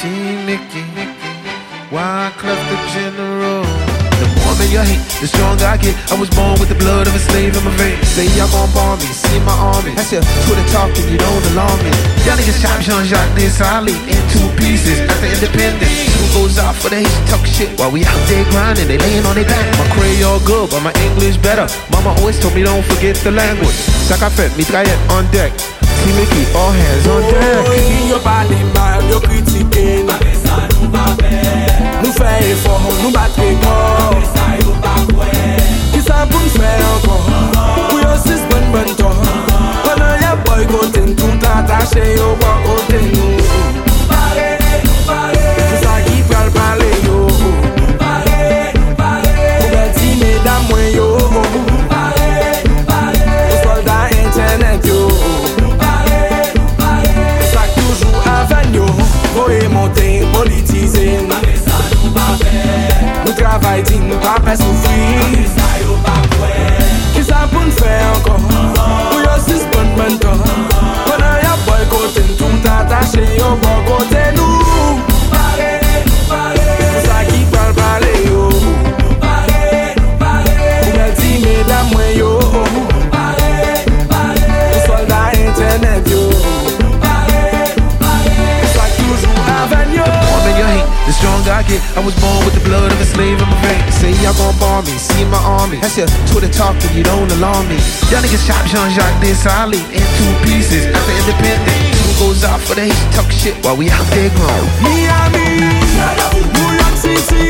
Team Nicky, Wyclef the General. The more that you hate, the stronger I get. I was born with the blood of a slave in my veins. Say y'all gon' bomb me, see my army. That's your Twitter talking, you don't alarm me. Y'all niggas chop Jean-Jacques Dessalines in two pieces after independence. Who goes out for the hate, talk shit while we out there grinding, they laying on their back. My Creole good, but my English better. Mama always told me don't forget the language. Fait, mitraillette on deck. Team Mickey, all hands on deck. Oh, yo pa de mal, yo kritike nou Nou fè efor, din, nou pa the stronger I was born with the blood of a slave in my veins. Say y'all gon' bomb me, see my army. That's your Twitter talking, you don't alarm me. Y'all niggas chop Jean-Jacques Dessalines in two pieces after independence. Who goes out for the hate, talk shit while we out there grown. Miami, New York City, New